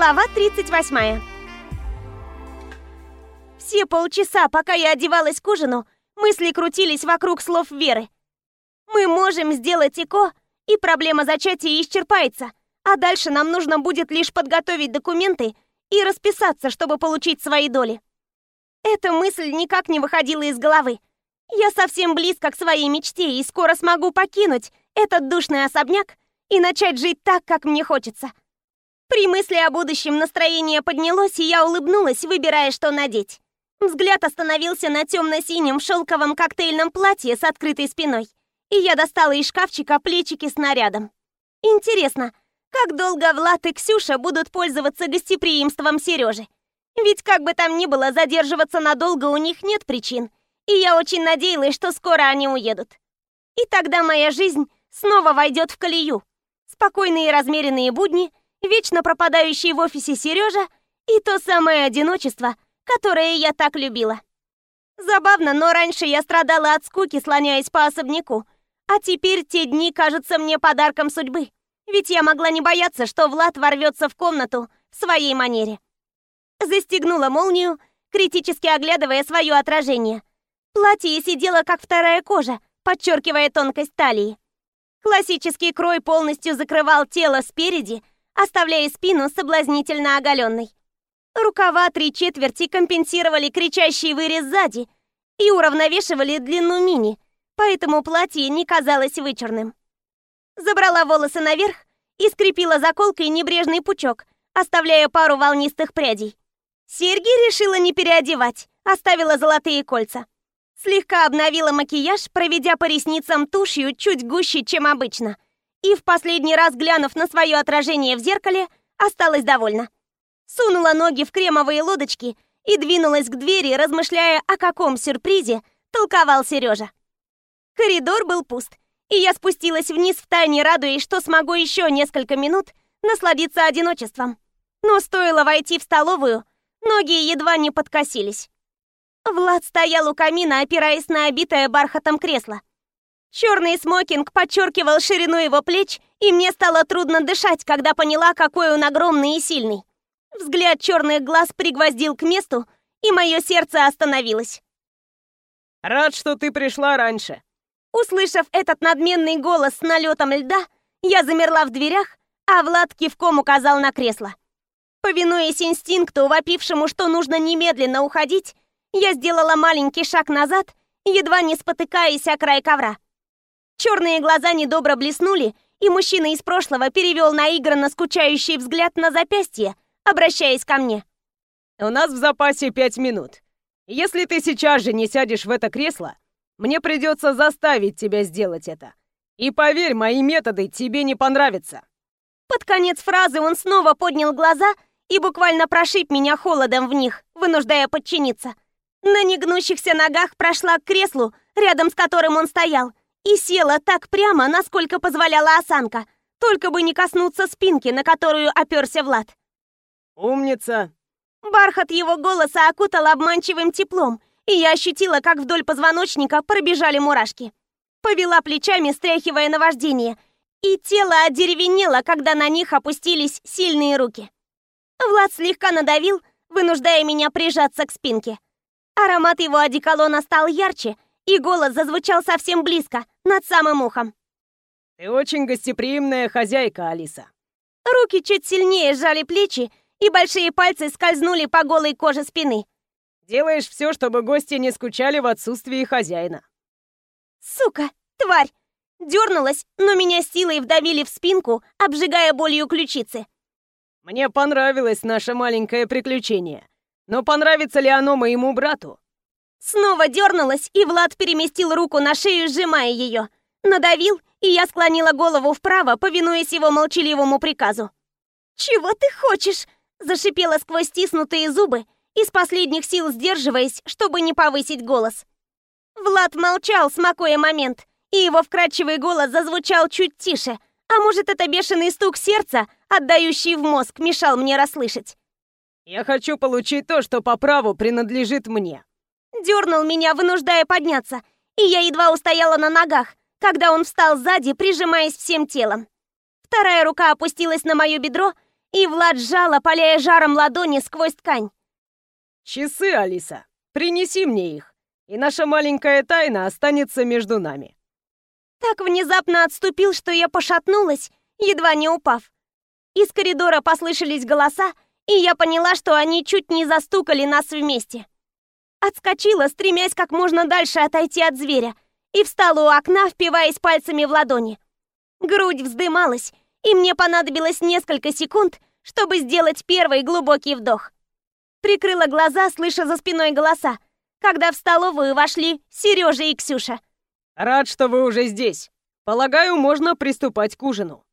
Глава 38 Все полчаса, пока я одевалась к ужину, мысли крутились вокруг слов Веры. Мы можем сделать ЭКО, и проблема зачатия исчерпается, а дальше нам нужно будет лишь подготовить документы и расписаться, чтобы получить свои доли. Эта мысль никак не выходила из головы. Я совсем близко к своей мечте и скоро смогу покинуть этот душный особняк и начать жить так, как мне хочется. При мысли о будущем настроение поднялось, и я улыбнулась, выбирая, что надеть. Взгляд остановился на темно-синем шелковом коктейльном платье с открытой спиной, и я достала из шкафчика плечики с нарядом. Интересно, как долго Влад и Ксюша будут пользоваться гостеприимством Сережи? Ведь как бы там ни было, задерживаться надолго у них нет причин, и я очень надеялась, что скоро они уедут. И тогда моя жизнь снова войдет в колею. Спокойные и размеренные будни — вечно пропадающий в офисе Сережа и то самое одиночество, которое я так любила. Забавно, но раньше я страдала от скуки, слоняясь по особняку, а теперь те дни кажутся мне подарком судьбы. Ведь я могла не бояться, что Влад ворвется в комнату в своей манере. Застегнула молнию, критически оглядывая свое отражение. Платье сидело как вторая кожа, подчеркивая тонкость талии. Классический крой полностью закрывал тело спереди, оставляя спину соблазнительно оголенной. Рукава три четверти компенсировали кричащий вырез сзади и уравновешивали длину мини, поэтому платье не казалось вычурным. Забрала волосы наверх и скрепила заколкой небрежный пучок, оставляя пару волнистых прядей. Серьги решила не переодевать, оставила золотые кольца. Слегка обновила макияж, проведя по ресницам тушью чуть гуще, чем обычно – и в последний раз, глянув на свое отражение в зеркале, осталась довольна. Сунула ноги в кремовые лодочки и двинулась к двери, размышляя, о каком сюрпризе толковал Сережа. Коридор был пуст, и я спустилась вниз в тайне, радуясь, что смогу еще несколько минут насладиться одиночеством. Но стоило войти в столовую, ноги едва не подкосились. Влад стоял у камина, опираясь на обитое бархатом кресло. Черный смокинг подчеркивал ширину его плеч, и мне стало трудно дышать, когда поняла, какой он огромный и сильный. Взгляд черных глаз пригвоздил к месту, и мое сердце остановилось. «Рад, что ты пришла раньше». Услышав этот надменный голос с налетом льда, я замерла в дверях, а Влад кивком указал на кресло. Повинуясь инстинкту, вопившему, что нужно немедленно уходить, я сделала маленький шаг назад, едва не спотыкаясь о край ковра. Черные глаза недобро блеснули, и мужчина из прошлого перевел наигранно скучающий взгляд на запястье, обращаясь ко мне. «У нас в запасе пять минут. Если ты сейчас же не сядешь в это кресло, мне придется заставить тебя сделать это. И поверь, мои методы тебе не понравятся». Под конец фразы он снова поднял глаза и буквально прошиб меня холодом в них, вынуждая подчиниться. На негнущихся ногах прошла к креслу, рядом с которым он стоял, и села так прямо, насколько позволяла осанка, только бы не коснуться спинки, на которую оперся Влад. «Умница!» Бархат его голоса окутал обманчивым теплом, и я ощутила, как вдоль позвоночника пробежали мурашки. Повела плечами, стряхивая наваждение, и тело одеревенело, когда на них опустились сильные руки. Влад слегка надавил, вынуждая меня прижаться к спинке. Аромат его одеколона стал ярче, и голос зазвучал совсем близко, над самым ухом. «Ты очень гостеприимная хозяйка, Алиса». Руки чуть сильнее сжали плечи, и большие пальцы скользнули по голой коже спины. «Делаешь все, чтобы гости не скучали в отсутствии хозяина». «Сука, тварь!» Дернулась, но меня силой вдавили в спинку, обжигая болью ключицы. «Мне понравилось наше маленькое приключение. Но понравится ли оно моему брату?» Снова дернулась, и Влад переместил руку на шею, сжимая ее. Надавил, и я склонила голову вправо, повинуясь его молчаливому приказу. «Чего ты хочешь?» – зашипела сквозь стиснутые зубы, из последних сил сдерживаясь, чтобы не повысить голос. Влад молчал, смакуя момент, и его вкрадчивый голос зазвучал чуть тише, а может, это бешеный стук сердца, отдающий в мозг, мешал мне расслышать. «Я хочу получить то, что по праву принадлежит мне», дернул меня, вынуждая подняться, и я едва устояла на ногах, когда он встал сзади, прижимаясь всем телом. Вторая рука опустилась на мое бедро, и Влад сжал, опаляя жаром ладони сквозь ткань. «Часы, Алиса, принеси мне их, и наша маленькая тайна останется между нами». Так внезапно отступил, что я пошатнулась, едва не упав. Из коридора послышались голоса, и я поняла, что они чуть не застукали нас вместе. Отскочила, стремясь как можно дальше отойти от зверя, и встала у окна, впиваясь пальцами в ладони. Грудь вздымалась, и мне понадобилось несколько секунд, чтобы сделать первый глубокий вдох. Прикрыла глаза, слыша за спиной голоса, когда в столовую вошли Сережа и Ксюша. «Рад, что вы уже здесь. Полагаю, можно приступать к ужину».